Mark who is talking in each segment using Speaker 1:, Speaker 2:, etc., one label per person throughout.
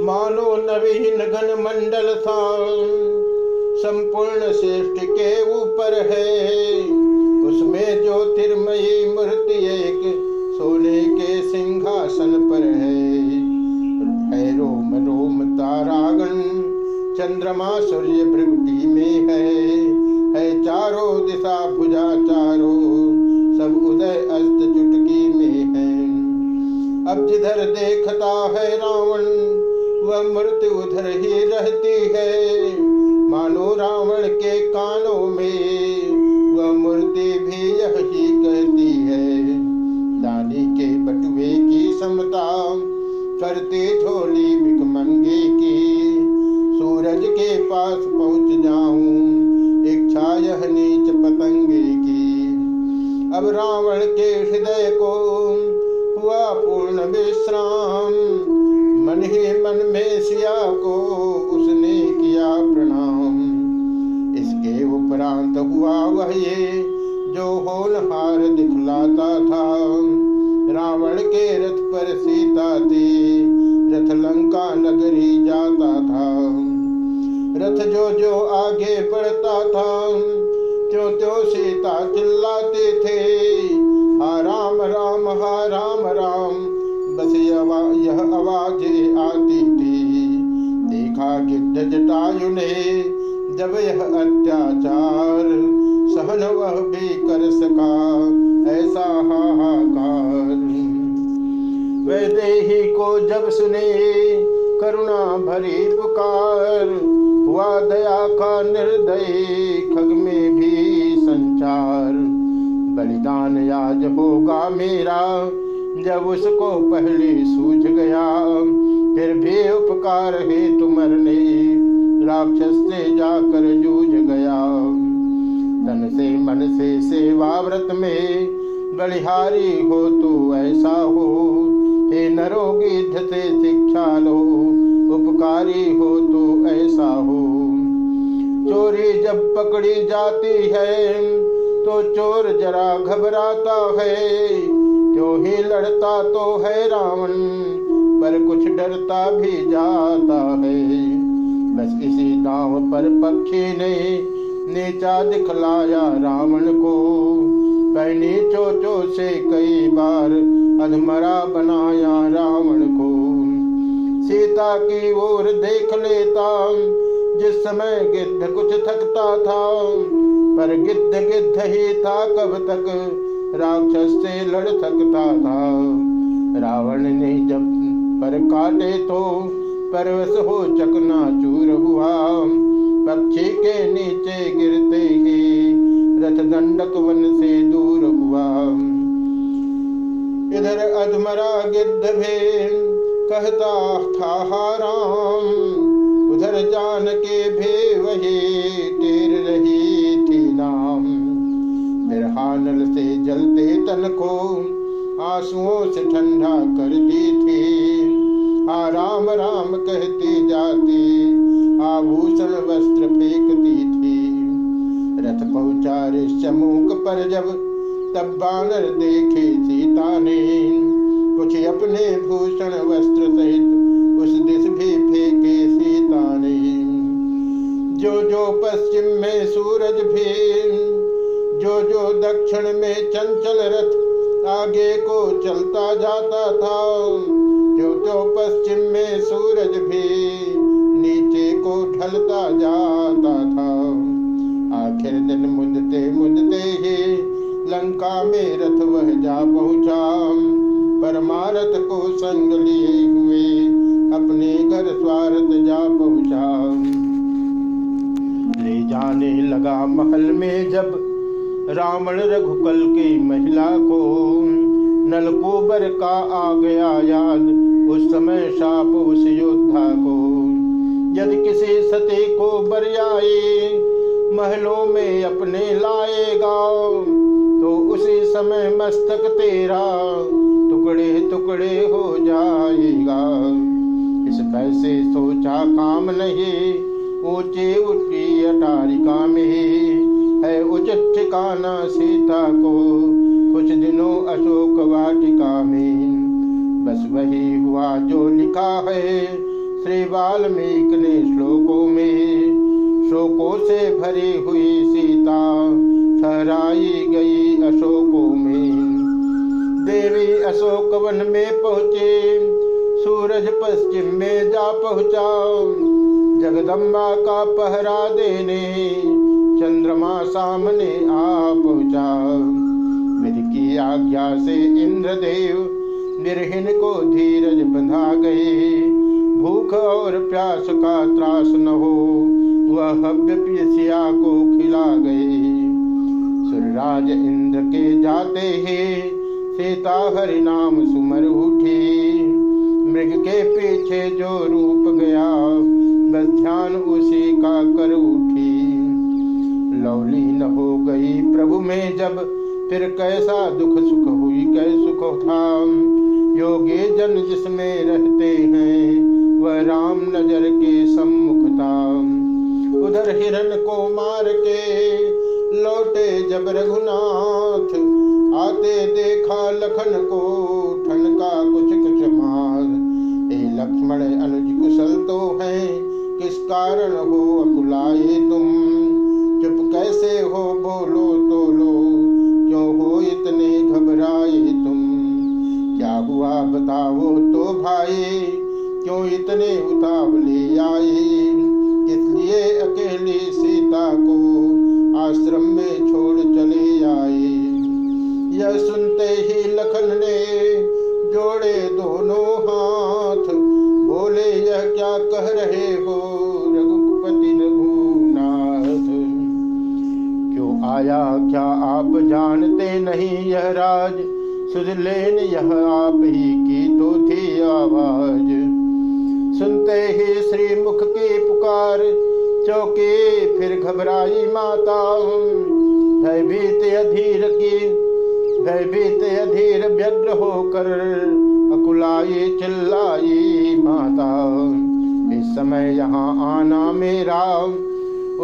Speaker 1: मानो नवीन घन मंडल था संपूर्ण श्रेष्ठ के ऊपर है। उसमें ज्योतिर्मयी मूर्ति एक सोने के सिंहासन पर है। रोम रोम, तारागण, चंद्रमा, सूर्य भृगुटी मूर्ति उधर ही रहती है। मानो रावण के कानों में वह मूर्ति भी यही कहती है। दानी के बटुए की समता, करती झोली भिकमंगे की। सूरज के पास पहुँच जाऊँ, इच्छा यह नीच पतंगे की। अब रावण के हृदय को हुआ पूर्ण विश्राम। मन में सिया को उसने किया प्रणाम। इसके उपरांत हुआ वह ये जो होनहार दिखलाता था। रावण के रथ पर सीता थी रथ लंका नगरी जाता था। रथ जो जो आगे बढ़ता था, त्यों त्यों सीता चिल्लाते थे। हा राम राम, हा राम राम, बस यह आवाज़ें देखा गिद्ध जटायु ने जब यह अत्याचार सहन वह भी कर सका, ऐसा हाहाकार। वैदेही को जब सुने, करुणा भरी पुकार, हुआ दया का निर्दय खग में भी संचार। बलिदान याज होगा मेरा, जब उसको पहले सूझ गया फिर भी उपकार है तुमरने राक्षस से जाकर जूझ गया। तन से मन से सेवा व्रत में बलिहारी हो तो ऐसा हो। हे नरोगिध से शिक्षा लो, उपकारी हो तो ऐसा हो। चोरी जब पकड़ी जाती है तो चोर जरा घबराता है। क्यों ही लड़ता तो है रावण पर कुछ डरता भी जाता है। बस इसी दाव पर पक्षी ने नीचा दिखलाया रावण को। पहनी चोचो से कई बार अधमरा बनाया रावण को। सीता की ओर देख लेता, जिस समय गिद्ध कुछ थकता था। पर गिद्ध गिद्ध ही था, कब तक राक्षस से लड़ सकता था। रावण ने जब पर काटे तो परवश हो चकना चूर हुआ। पक्षी के नीचे गिरते ही रथ दंडक वन से दूर हुआ। इधर अधमरा गिद्ध भी कहता था राम उधर जान के भी वही टेर रही थी नाम। बिरहानल से जलते तन को आंसुओं से ठंडा करती थी ऋषमुख पर जब तब बानर देखे सीता ने कुछ अपने भूषण वस्त्र सहित उस दिश भी फेंके सीता ने जो जो पश्चिम में सूरज भी जो जो दक्षिण में चंचल रथ आगे को चलता जाता था, जो जो पश्चिम में सूरज भी नीचे को ढलता जाता था। आखिर दिन मुदते मुदते ही लंका में रथ वह जा पहुँचा। परमारथ को संग लिए हुए अपने घर स्वार्थ जा पहुँचा। ले जाने लगा महल में जब रावण रघुकल की महिला को नलकूबर का आ गया याद, उस समय शाप उस योद्धा को। यदि किसी सती को बरियाए महलों में अपने लाएगा। तो उसी समय मस्तक तेरा टुकड़े टुकड़े हो जाएगा। इस पैसे सोचा काम नहीं, ऊँची ऊँची अटारिका में है। उचित ठिकाना सीता को कुछ दिनों अशोक वाटिका में। बस वही हुआ जो लिखा है, श्री वाल्मीकि ने श्लोकों में। शोकों से भरी हुई सीता, ठहराई गई अशोकों में। देवी अशोक वन में पहुँचे, सूरज पश्चिम में जा पहुँचा। जगदम्बा का पहरा देने, चंद्रमा सामने आ पहुँचा। विधि की आज्ञा से इंद्रदेव निर्हिन को धीरज बंधा गए। भूख और प्यास का त्रास न हो वह हव्य पियसिया को खिला गए। सूर्यराज इंद्र के जाते ही सीता हरि नाम सुमर उठी। मृग के पीछे जो रूप गया, बस ध्यान उसी का कर उठी। लवली न हो गई प्रभु में जब, फिर कैसा दुख सुख हुई, कै सुख था। योगी जन जिसमें रहते जब रघुनाथ, आते देखा लखन को ठनका कुछ कुछ मार। ए लक्ष्मण अनुज कुशल तो है, किस कारण हो अकुलाए तुम होकर अकुलाई चिल्लाई माता। इस समय यहाँ आना मेरा,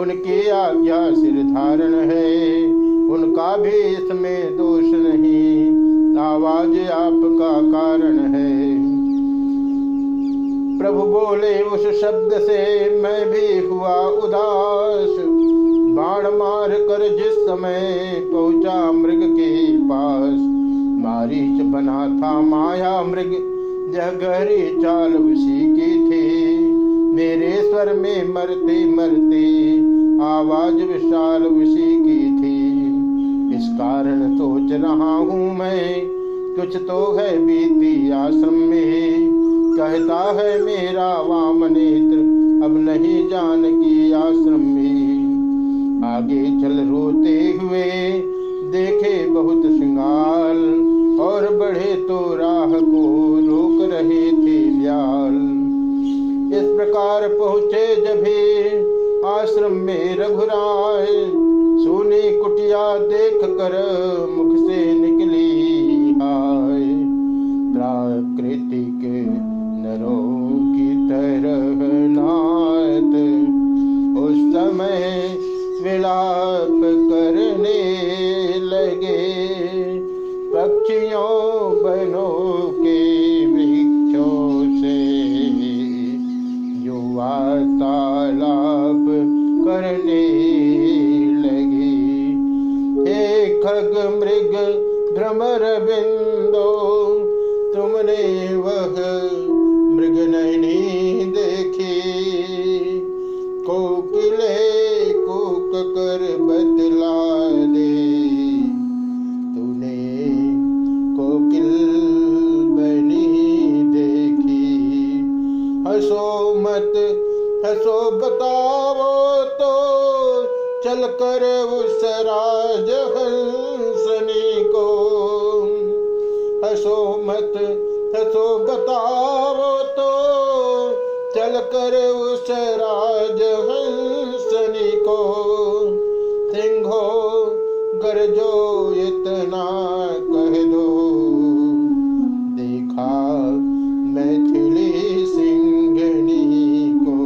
Speaker 1: उनकी आज्ञा सिर धारण है। उनका भी इसमें दोष नहीं, आवाज़ आपका कारण है। प्रभु बोले उस शब्द से मैं भी हुआ उदास। बाण मार कर जिस समय पहुँचा मृग के पास मारीच बना था माया मृग। यह गहरी चाल उसी की थी। मेरे स्वर में मरते मरते आवाज़ विशाल उसी की थी। इस कारण सोच रहा हूँ मैं, कुछ तो है बीती आश्रम में। कहता है मेरा वाम नेत्र कर मुख हसो मत हसो बताओ तो। चल कर उस राज हंसनी को सिंहो, गरजो, इतना कह दो। देखा मैथिली सिंहनी को।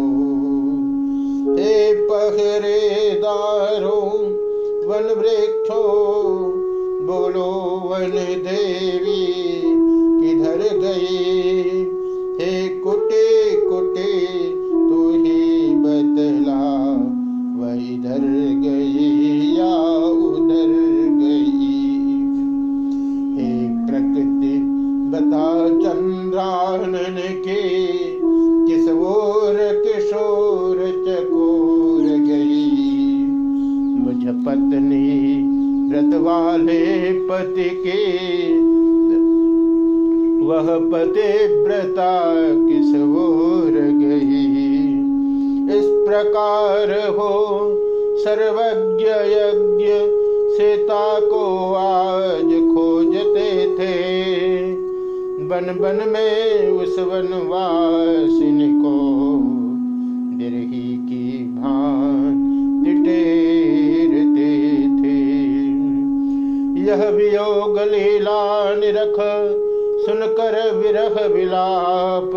Speaker 1: हे पहरेदारों वन वृक्षों, बोलो वन देवी व्रता किस ओर गई इस प्रकार हो सर्वज्ञ यज्ञ, सीता को आज खोजते थे। बन बन में उस वनवासिन को बिरही की भान टिटेरते थे। यह लीला निरख सुनकर विरह विलाप।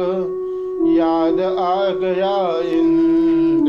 Speaker 1: याद आ गया को